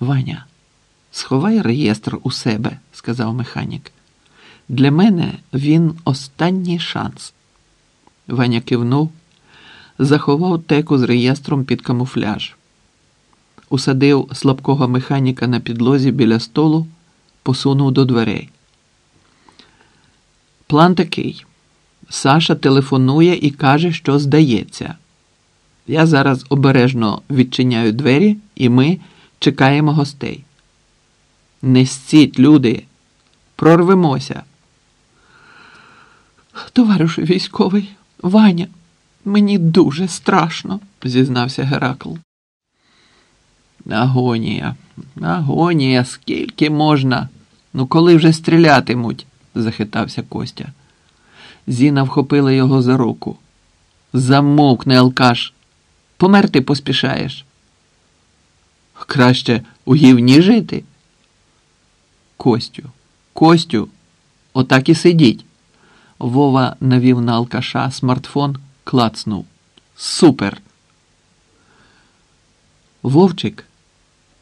Ваня, сховай реєстр у себе, сказав механік. Для мене він останній шанс. Ваня кивнув, заховав теку з реєстром під камуфляж, усадив слабкого механіка на підлозі біля столу, посунув до дверей. План такий. Саша телефонує і каже, що здається. Я зараз обережно відчиняю двері, і ми чекаємо гостей. Не стіть, люди, прорвемося. Товаришу військовий, Ваня, мені дуже страшно, зізнався Геракл. Агонія, агонія, скільки можна? Ну, коли вже стрілятимуть? захитався Костя. Зіна вхопила його за руку. Замовкни, алкаш. Померти поспішаєш. Краще у гівні жити. Костю, Костю, отак і сидіть. Вова навів на алкаша смартфон, клацнув. Супер. Вовчик.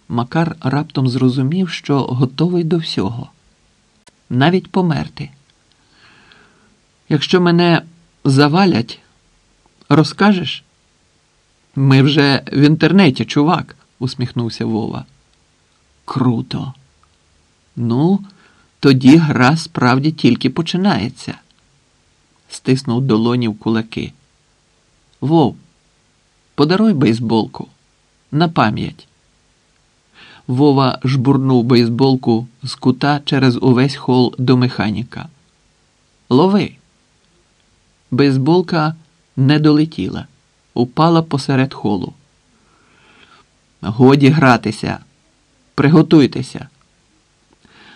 Макар раптом зрозумів, що готовий до всього. Навіть померти. Якщо мене завалять, розкажеш? Ми вже в інтернеті, чувак, усміхнувся Вова. Круто. Ну, тоді гра справді тільки починається. Стиснув долоні в кулаки. Вов, подаруй бейсболку на пам'ять. Вова жбурнув бейсболку з кута через увесь хол до механіка. Лови. Бейсболка не долетіла, упала посеред холу. Годі гратися, приготуйтеся.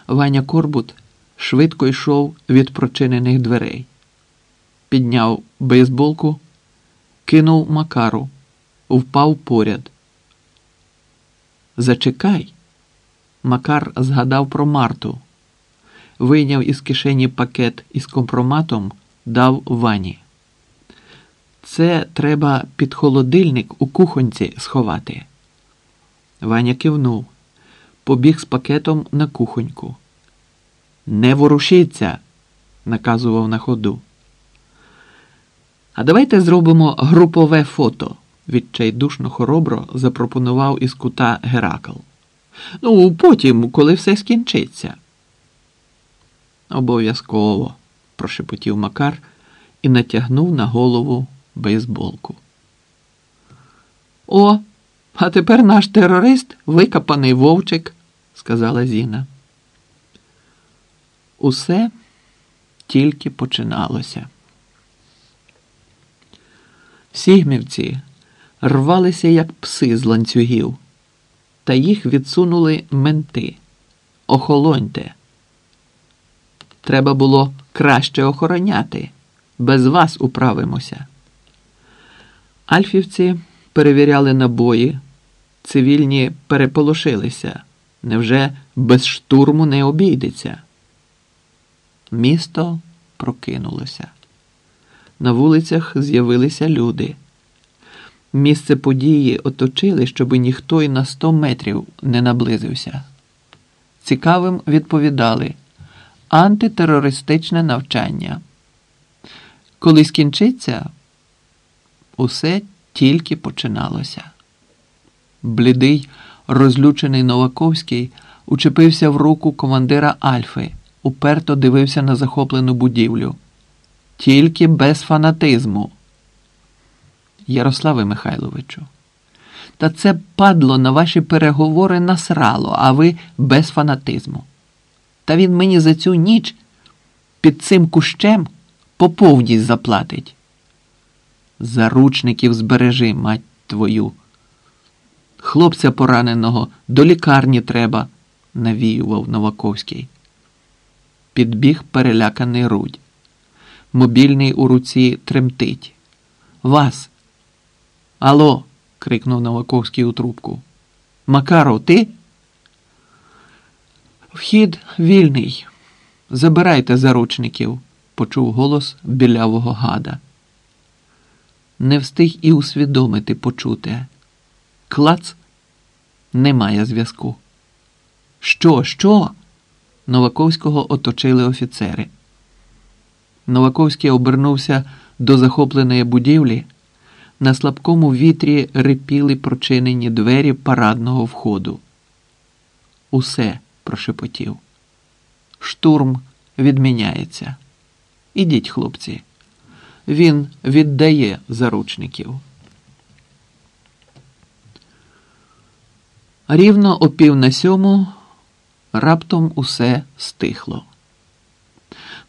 Ваня Корбут швидко йшов від прочинених дверей, підняв бейсболку, кинув макару, впав поряд. Зачекай. Макар згадав про Марту, вийняв із кишені пакет із компроматом, дав вані. Це треба під холодильник у кухонці сховати. Ваня кивнув, побіг з пакетом на кухоньку. Не ворушіться, наказував на ходу. А давайте зробимо групове фото, відчайдушно хоробро запропонував із кута Геракл. Ну, потім, коли все скінчиться. Обов'язково, прошепотів Макар і натягнув на голову бейсболку. О, а тепер наш терорист викопаний вовчик, сказала Зіна. Усе тільки починалося. Сігмівці рвалися, як пси з ланцюгів, та їх відсунули менти. Охолоньте. Треба було краще охороняти. Без вас управимося. Альфівці перевіряли набої, цивільні переполошилися. Невже без штурму не обійдеться? Місто прокинулося. На вулицях з'явилися люди. Місце події оточили, щоби ніхто й на сто метрів не наблизився. Цікавим відповідали антитерористичне навчання. Коли скінчиться, усе тільки починалося. Блідий, розлючений Новаковський учепився в руку командира Альфи, уперто дивився на захоплену будівлю. Тільки без фанатизму. Ярославе Михайловичу, та це падло на ваші переговори насрало, а ви без фанатизму. Та він мені за цю ніч під цим кущем по повній заплатить. Заручників збережи, мать твою. Хлопця пораненого до лікарні треба, навіював Новаковський. Підбіг переляканий рудь. Мобільний у руці тремтить. Вас. Алло. крикнув Новаковський у трубку. Макаров, ти? Вхід вільний. Забирайте заручників, почув голос білявого гада. Не встиг і усвідомити почуте. Клац немає зв'язку. Що, що? Новаковського оточили офіцери. Новаковський обернувся до захопленої будівлі. На слабкому вітрі рипіли прочинені двері парадного входу. Усе прошепотів. Штурм відміняється. Ідіть, хлопці. Він віддає заручників. Рівно о пів на сьому раптом усе стихло.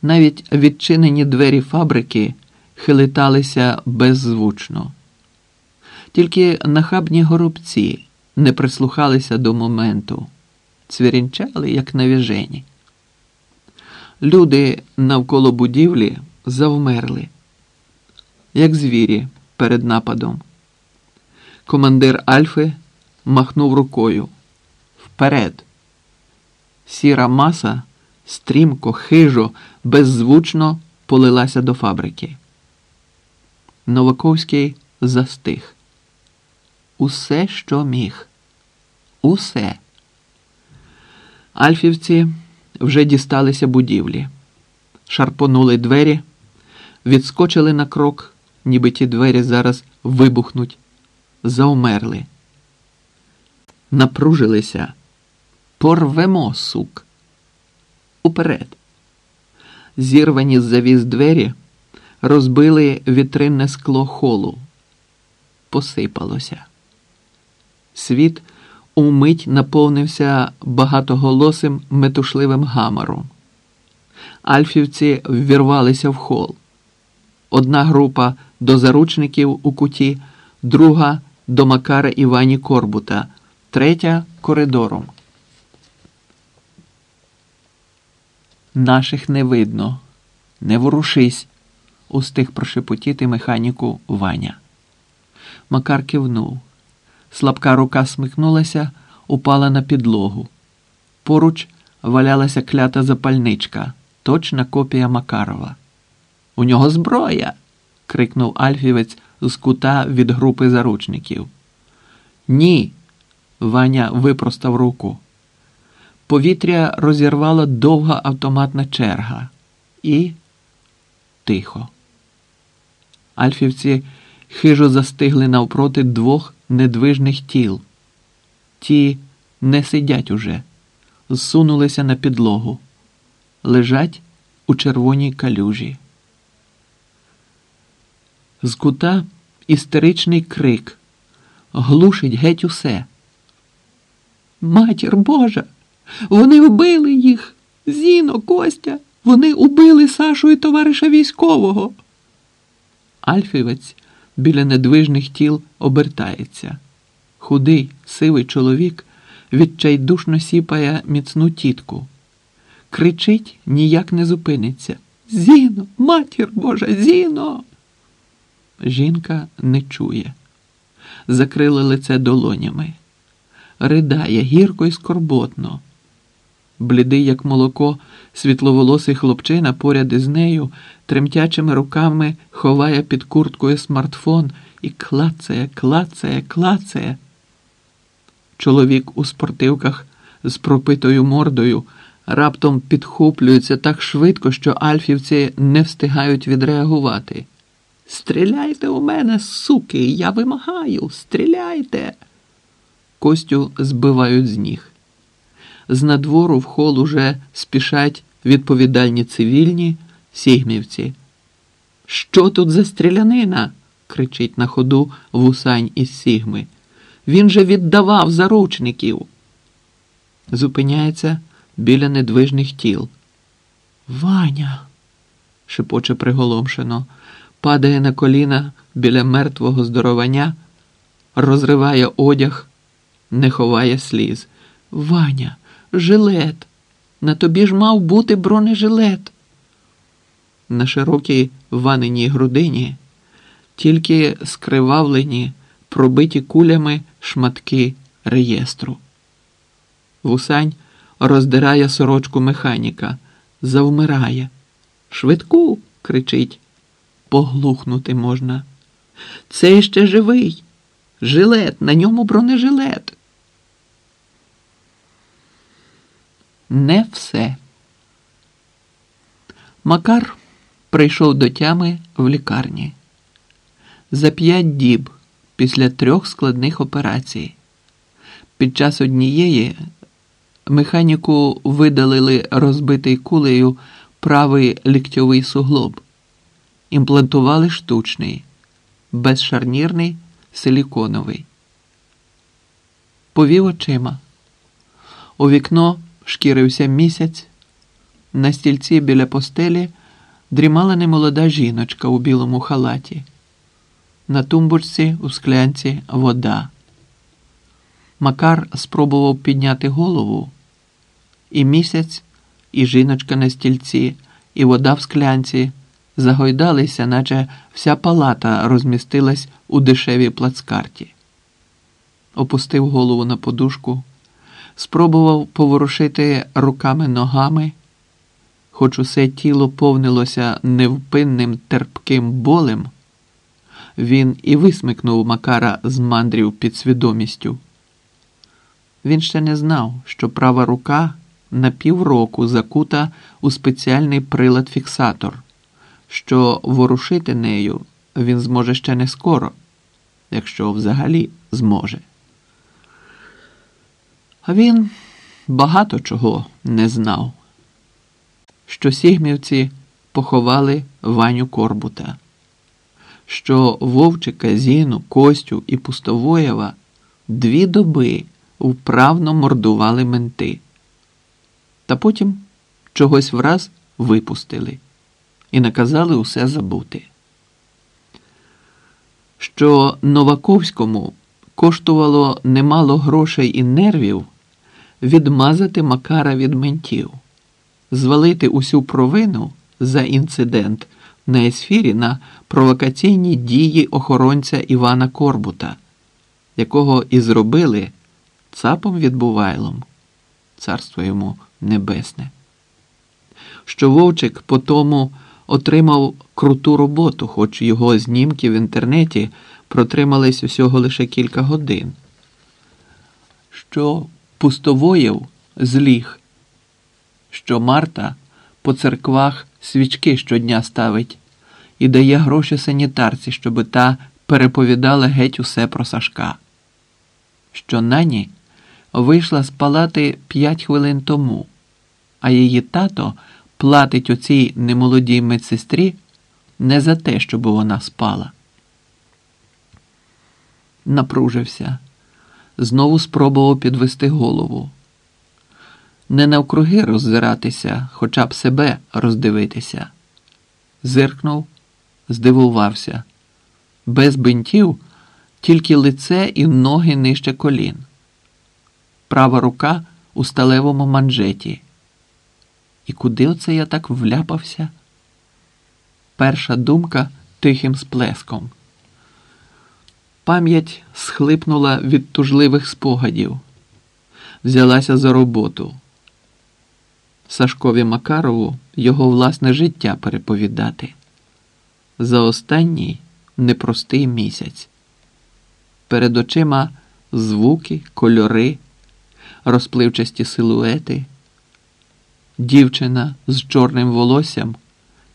Навіть відчинені двері фабрики хилиталися беззвучно. Тільки нахабні горобці не прислухалися до моменту, цвірінчали, як навіжені. Люди навколо будівлі завмерли, як звірі перед нападом. Командир Альфи махнув рукою. Вперед. Сіра маса стрімко, хижо, беззвучно полилася до фабрики. Новаковський застиг. Усе, що міг. Усе. Альфівці вже дісталися будівлі, шарпонули двері, відскочили на крок, ніби ті двері зараз вибухнуть, заумерли. Напружилися. Порвемо, сук. Уперед. Зірвані з завіс двері розбили вітринне скло холу. Посипалося. Світ умить наповнився багатоголосим метушливим гамором. Альфівці ввірвалися в хол. Одна група до заручників у куті, друга до Макара Івані Корбута, третя коридором. Наших не видно. Не ворушись, устиг прошепотіти механіку Ваня. Макар кивнув. Слабка рука смикнулася, упала на підлогу. Поруч валялася клята запальничка, точна копія Макарова. У нього зброя. крикнув Альфівець з кута від групи заручників. Ні. Ваня випростав руку. Повітря розірвала довга автоматна черга. І тихо. Альфівці хижо застигли навпроти двох недвижних тіл. Ті не сидять уже, зсунулися на підлогу, лежать у червоній калюжі. З кута істеричний крик глушить геть усе. Матір Божа, вони вбили їх. Зіно, Костя, вони убили Сашу і товариша військового. Альфівець біля недвижних тіл обертається. Худий, сивий чоловік відчайдушно сіпає міцну тітку. Кричить, ніяк не зупиниться. Зіно, матір Божа, Зіно. Жінка не чує, закрила лице долонями, ридає гірко й скорботно. Блідий, як молоко, світловолосий хлопчина поряд із нею тремтячими руками ховає під курткою смартфон і клацає, клацає, клацає. Чоловік у спортивках з пропитою мордою раптом підхоплюється так швидко, що альфівці не встигають відреагувати. Стріляйте у мене, суки, я вимагаю, стріляйте. Костю збивають з ніг. З надвору в хол уже спішать відповідальні цивільні сігмівці. Що тут за стрілянина? кричить на ходу вусань із Сігми. Він же віддавав заручників. Зупиняється біля недвижних тіл. Ваня, шепоче приголомшено, падає на коліна біля мертвого здоровання, розриває одяг, не ховає сліз. Ваня, жилет. На тобі ж мав бути бронежилет. На широкій ваненій грудині тільки скривавлені, пробиті кулями шматки реєстру. Вусань роздирає сорочку механіка, завмирає. Швидку, кричить. Поглухнути можна. Це ще живий. Жилет, на ньому бронежилет. не все. Макар прийшов до тями в лікарні. За п'ять діб після трьох складних операцій. Під час однієї механіку видалили розбитий кулею правий ліктьовий суглоб, імплантували штучний, безшарнірний силіконовий. Повів очима. У вікно шкірився місяць. На стільці біля постелі дрімала немолода жіночка у білому халаті. На тумбочці у склянці вода. Макар спробував підняти голову, і місяць, і жіночка на стільці, і вода в склянці загойдалися, наче вся палата розмістилась у дешевій плацкарті. Опустив голову на подушку, спробував поворушити руками ногами, хоч усе тіло повнилося невпинним терпким болем. Він і висмикнув Макара з мандрів під свідомістю. Він ще не знав, що права рука на півроку закута у спеціальний прилад-фіксатор, що ворушити нею він зможе ще не скоро, якщо взагалі зможе. А він багато чого не знав, що сігмівці поховали Ваню Корбута, що Вовчика, Зіну, Костю і Пустовоєва дві доби вправно мордували менти, та потім чогось враз випустили і наказали усе забути. Що Новаковському коштувало немало грошей і нервів відмазати Макара від ментів, звалити усю провину за інцидент на есфірі на провокаційні дії охоронця Івана Корбута, якого і зробили цапом відбувайлом, царство йому небесне. Що Вовчик по тому отримав круту роботу, хоч його знімки в інтернеті протримались усього лише кілька годин. Що пустовоєв зліг, що Марта по церквах свічки щодня ставить і дає гроші санітарці, щоби та переповідала геть усе про Сашка, що нані вийшла з палати п'ять хвилин тому, а її тато платить оцій немолодій медсестрі не за те, щоб вона спала. Напружився, знову спробував підвести голову. Не навкруги роззиратися, хоча б себе роздивитися. Зиркнув, здивувався. Без бинтів тільки лице і ноги нижче колін. Права рука у сталевому манжеті. І куди оце я так вляпався? Перша думка тихим сплеском. Пам'ять схлипнула від тужливих спогадів, взялася за роботу. Сашкові Макарову його власне життя переповідати. За останній непростий місяць. Перед очима звуки, кольори, розпливчасті силуети, дівчина з чорним волоссям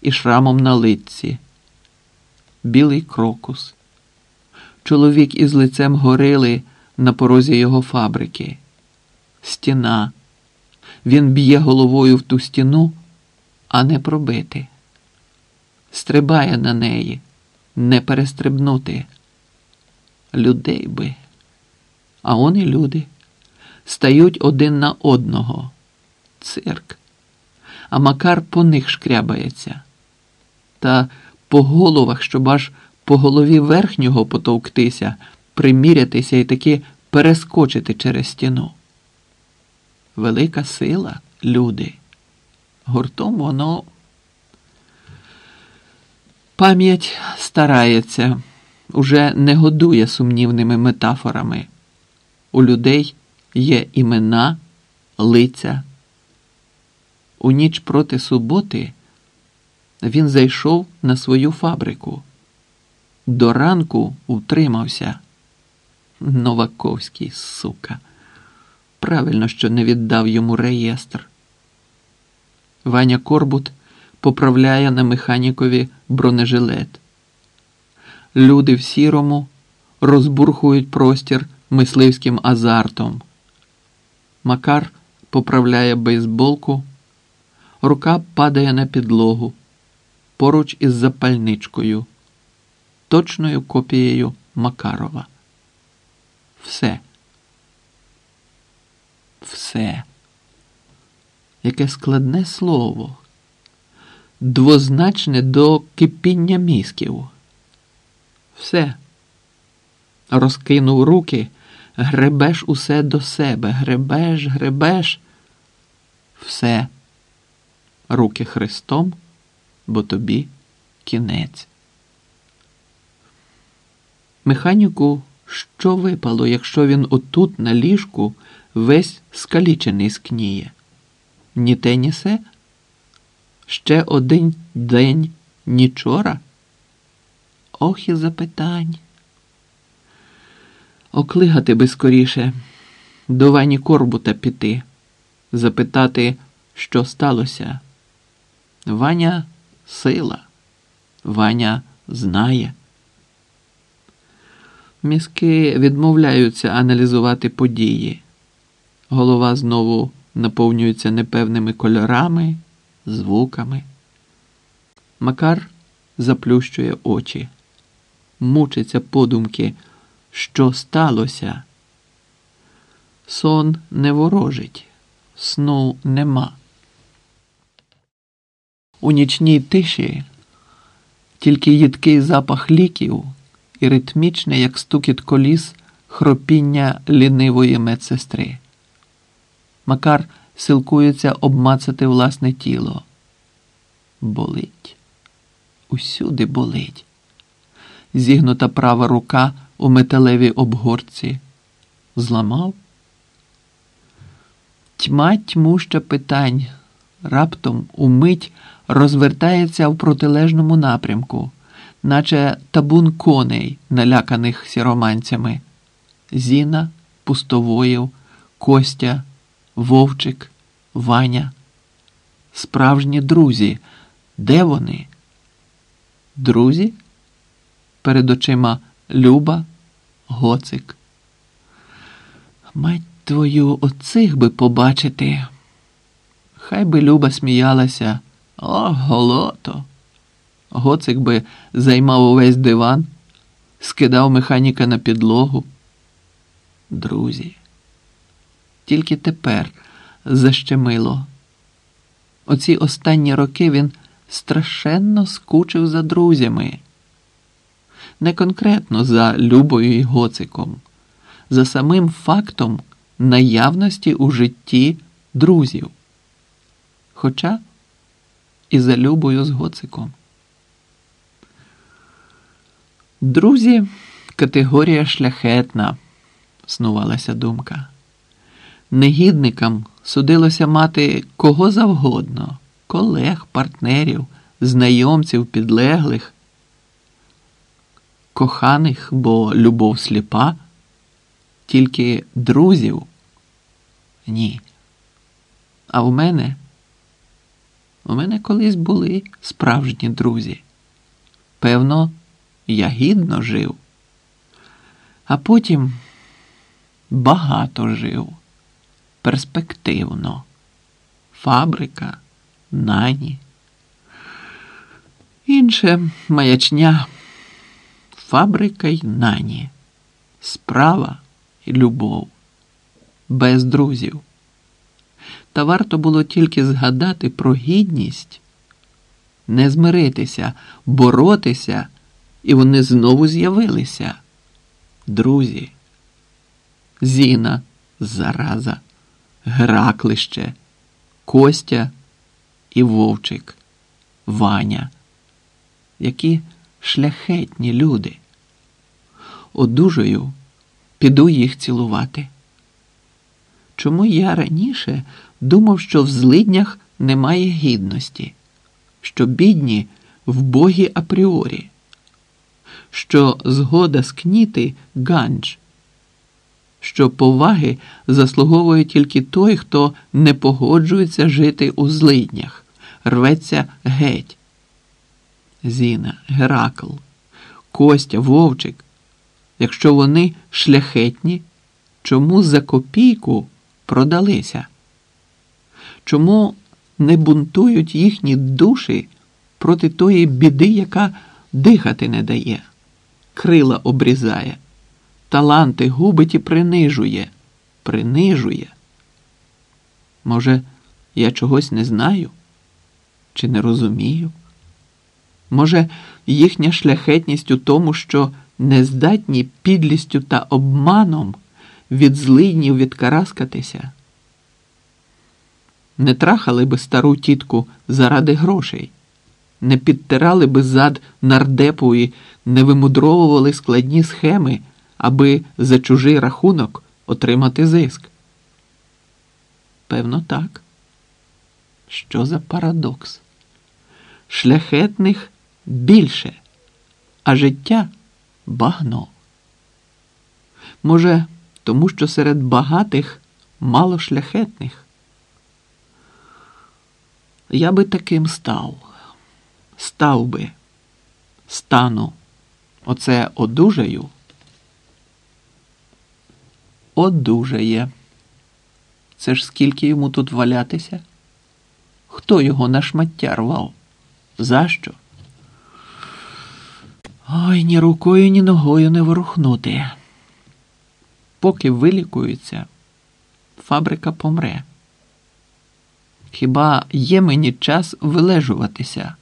і шрамом на лиці, білий крокус, чоловік із лицем горили на порозі його фабрики, стіна. Він б'є головою в ту стіну, а не пробити. Стрибає на неї, не перестрибнути. Людей би. А вони люди стають один на одного. Цирк. А Макар по них шкрябається. Та по головах, щоб аж по голові верхнього потовктися, примірятися і таки перескочити через стіну. Велика сила, люди. Гуртом воно. Пам'ять старається, уже не годує сумнівними метафорами. У людей є імена, лиця. У ніч проти суботи він зайшов на свою фабрику. До ранку утримався. Новаковський сука. Правильно, що не віддав йому реєстр. Ваня Корбут поправляє на механікові бронежилет. Люди в сірому розбурхують простір мисливським азартом. Макар поправляє бейсболку, рука падає на підлогу поруч із запальничкою, точною копією Макарова. Все. Все. Яке складне слово, двозначне до кипіння мізків. Все. Розкинув руки, гребеш усе до себе, гребеш, гребеш. Все. Руки хрестом, бо тобі кінець. Механіку що випало, якщо він отут, на ліжку, весь скалічений скніє? Ні те, ні се? Ще один день нічора? Ох і запитань. Оклигати би скоріше, до Вані Корбута піти, запитати, що сталося. Ваня сила, Ваня знає. Мізки відмовляються аналізувати події. Голова знову наповнюється непевними кольорами, звуками. Макар заплющує очі, мучиться подумки, що сталося. Сон не ворожить, сну нема. У нічній тиші тільки їдкий запах ліків і ритмічне, як стукіт коліс, хропіння лінивої медсестри. Макар силкується обмацати власне тіло. Болить, усюди болить. Зігнута права рука у металевій обгорці. Зламав? Тьма тьмуща питань. Раптом умить розвертається в протилежному напрямку наче табун коней, наляканих сіроманцями. Зіна, пустовоїв, Костя, Вовчик, Ваня. Справжні друзі. Де вони? Друзі? Перед очима Люба, Гоцик. Мать твою, оцих би побачити. Хай би Люба сміялася. О, голото. Гоцик би займав увесь диван, скидав механіка на підлогу. Друзі, тільки тепер защемило. Оці останні роки він страшенно скучив за друзями. Не конкретно за Любою і Гоциком, за самим фактом наявності у житті друзів. Хоча і за Любою з Гоциком. Друзі, категорія шляхетна, снувалася думка. Негідникам судилося мати кого завгодно колег, партнерів, знайомців, підлеглих, коханих, бо любов сліпа, тільки друзів ні. А в мене, у мене колись були справжні друзі. Певно, я гідно жив, а потім багато жив, перспективно, фабрика, нані. Інше маячня, фабрика й нані, справа і любов, без друзів. Та варто було тільки згадати про гідність, не змиритися, боротися і вони знову з'явилися. Друзі, Зіна, зараза, Гераклище, Костя і Вовчик, Ваня. Які шляхетні люди. Одужаю, піду їх цілувати. Чому я раніше думав, що в злиднях немає гідності, що бідні в богі апріорі? що згода скніти ганч, що поваги заслуговує тільки той, хто не погоджується жити у злиднях, рветься геть. Зіна, Геракл, Костя, Вовчик. Якщо вони шляхетні, чому за копійку продалися? Чому не бунтують їхні душі проти тої біди, яка дихати не дає, крила обрізає, таланти губить і принижує, принижує? Може, я чогось не знаю чи не розумію? Може, їхня шляхетність у тому, що не здатні підлістю та обманом від злиднів відкараскатися? Не трахали би стару тітку заради грошей, не підтирали би зад нардепу і не вимудровували складні схеми, аби за чужий рахунок отримати зиск. Певно, так. Що за парадокс? Шляхетних більше, а життя багно. Може, тому що серед багатих мало шляхетних. Я би таким став, став би, стану, оце одужаю, одужає. Це ж скільки йому тут валятися? Хто його на шмаття рвав? За що? Ой, ні рукою, ні ногою не ворухнути. Поки вилікується, фабрика помре. Хіба є мені час вилежуватися?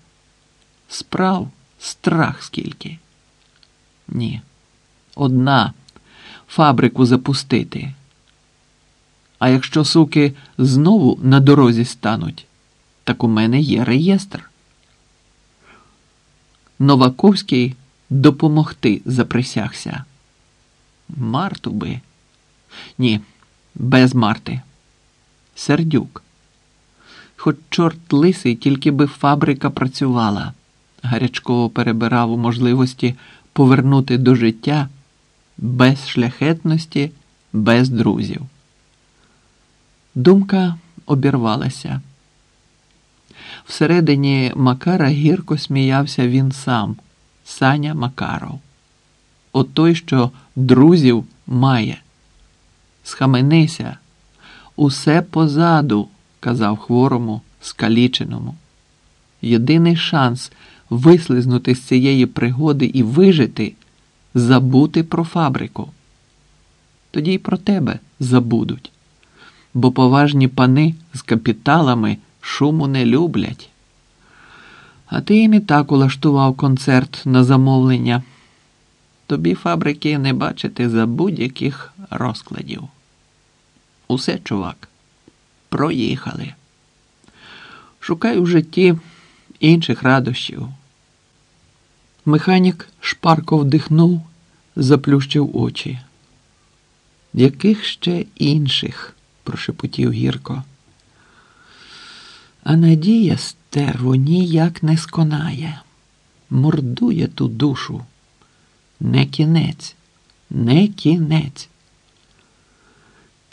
Справ страх скільки? Ні. Одна фабрику запустити. А якщо суки знову на дорозі стануть, так у мене є реєстр. Новаковський допомогти заприсягся. Марту би. Ні, без Марти. Сердюк. Хоч чорт лисий, тільки би фабрика працювала. Гарячково перебирав у можливості повернути до життя без шляхетності, без друзів. Думка обірвалася. Всередині Макара гірко сміявся він сам, Саня Макаров. От той, що друзів має. Схаменися, усе позаду, казав хворому, скаліченому. Єдиний шанс вислизнути з цієї пригоди і вижити забути про фабрику. Тоді й про тебе забудуть, бо поважні пани з капіталами шуму не люблять. А ти їм і так улаштував концерт на замовлення. Тобі фабрики не бачити за будь-яких розкладів. Усе, чувак, проїхали. Шукай у житті інших радощів. Механік шпарко вдихнув, заплющив очі. Яких ще інших? прошепотів гірко. А надія стерву ніяк не сконає, мордує ту душу. Не кінець, не кінець.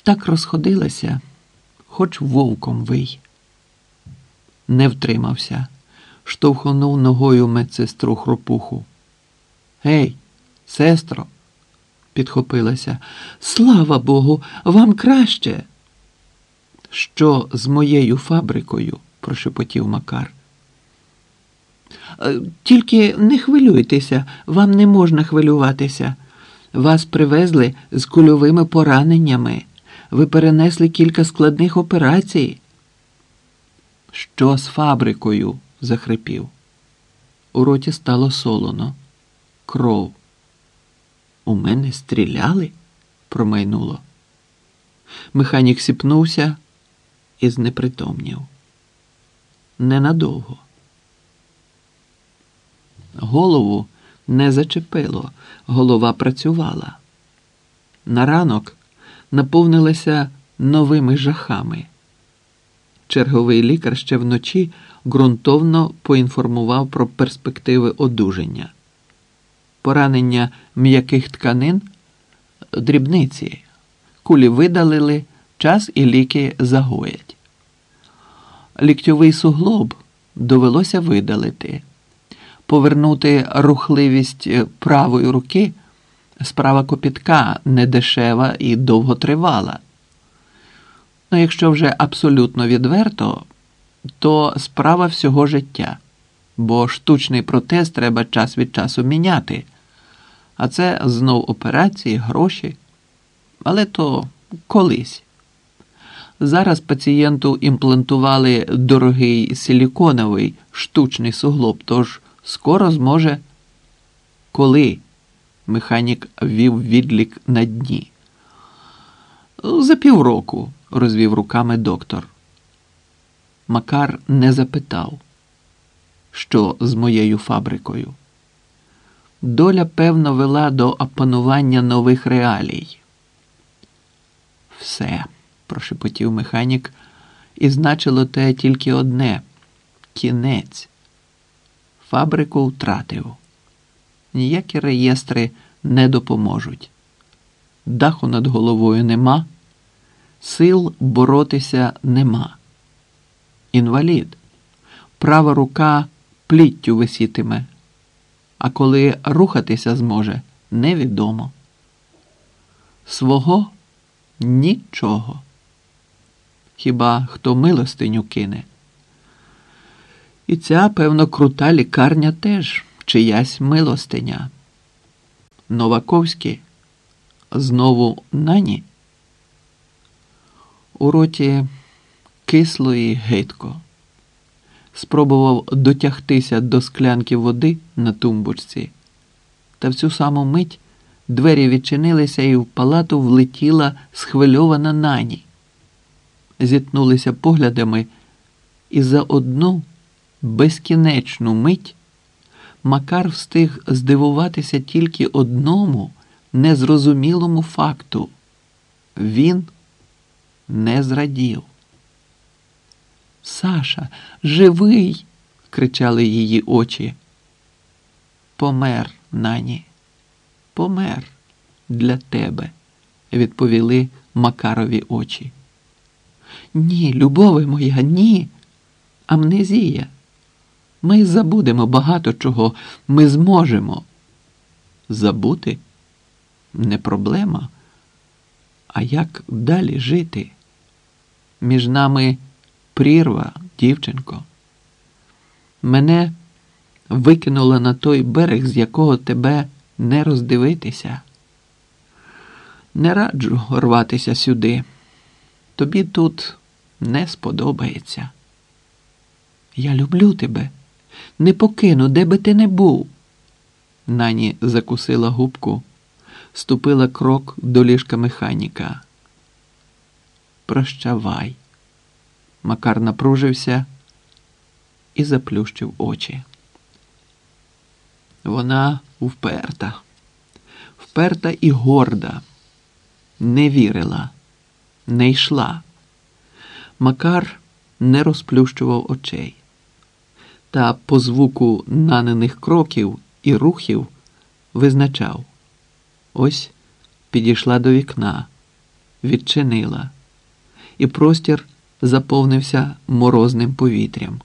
Так розходилася, хоч вовком вий. Не втримався, штовхнув ногою медсестру хропуху. Гей, сестро, підхопилася. Слава Богу, вам краще. Що з моєю фабрикою? прошепотів Макар. «Е, тільки не хвилюйтеся, вам не можна хвилюватися. Вас привезли з кульовими пораненнями. Ви перенесли кілька складних операцій. Що з фабрикою? захрипів. У роті стало солоно. Кров. У мене стріляли? промайнуло. Механік сіпнувся і знепритомнів. Ненадовго. Голову не зачепило, голова працювала. На ранок наповнилася новими жахами. Черговий лікар ще вночі ґрунтовно поінформував про перспективи одужання, поранення м'яких тканин, дрібниці, кулі видалили, час і ліки загоять. Ліктьовий суглоб довелося видалити. Повернути рухливість правої руки справа копітка недешева і довготривала. Ну, якщо вже абсолютно відверто, то справа всього життя, бо штучний протез треба час від часу міняти, а це знов операції, гроші. Але то колись. Зараз пацієнту імплантували дорогий силіконовий штучний суглоб, тож скоро зможе. Коли механік ввів відлік на дні. За півроку, розвів руками доктор. Макар не запитав, що з моєю фабрикою. Доля певно вела до опанування нових реалій. Все прошепотів механік, і значило те тільки одне кінець. Фабрику втратив. Ніякі реєстри не допоможуть. Даху над головою нема, сил боротися нема. Інвалід, права рука пліттю висітиме, а коли рухатися зможе, невідомо. Свого нічого хіба хто милостиню кине. І ця, певно, крута лікарня теж чиясь милостиня. Новаковський знову нані. У роті кисло і гидко. Спробував дотягтися до склянки води на тумбочці, та в цю саму мить двері відчинилися і в палату влетіла схвильована нані зіткнулися поглядами, і за одну безкінечну мить Макар встиг здивуватися тільки одному незрозумілому факту. Він не зрадів. Саша, живий, кричали її очі. Помер, нані, помер для тебе, відповіли Макарові очі. Ні, любове моя, ні. Амнезія. Ми забудемо багато чого. Ми зможемо. Забути не проблема. А як далі жити? Між нами прірва, дівчинко. Мене викинуло на той берег, з якого тебе не роздивитися. Не раджу рватися сюди. Тобі тут не сподобається. Я люблю тебе, не покину, де би ти не був. Нані закусила губку, ступила крок до ліжка механіка. Прощавай. Макар напружився і заплющив очі. Вона вперта, вперта і горда, не вірила не йшла. Макар не розплющував очей. Та по звуку нанених кроків і рухів визначав. Ось підійшла до вікна, відчинила, і простір заповнився морозним повітрям.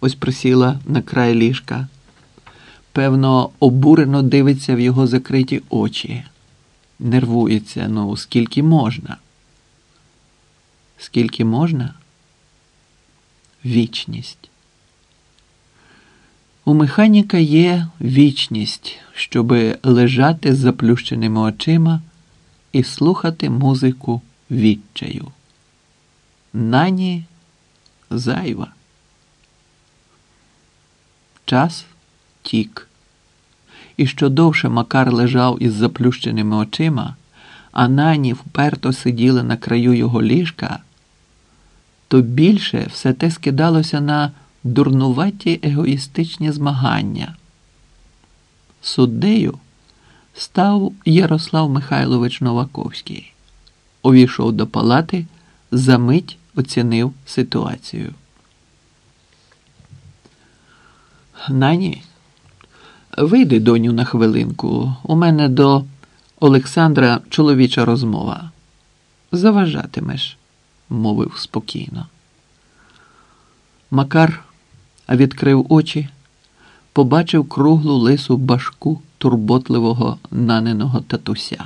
Ось присіла на край ліжка. Певно, обурено дивиться в його закриті очі нервується, ну скільки можна. Скільки можна? Вічність. У механіка є вічність, щоби лежати з заплющеними очима і слухати музику відчаю. Нані зайва. Час тік і що довше Макар лежав із заплющеними очима, а нані вперто сиділи на краю його ліжка, то більше все те скидалося на дурнуваті егоїстичні змагання. Суддею став Ярослав Михайлович Новаковський. Увійшов до палати, за мить оцінив ситуацію. Нані. Вийди, доню, на хвилинку. У мене до Олександра чоловіча розмова. Заважатимеш, мовив спокійно. Макар відкрив очі, побачив круглу лису башку турботливого наненого татуся.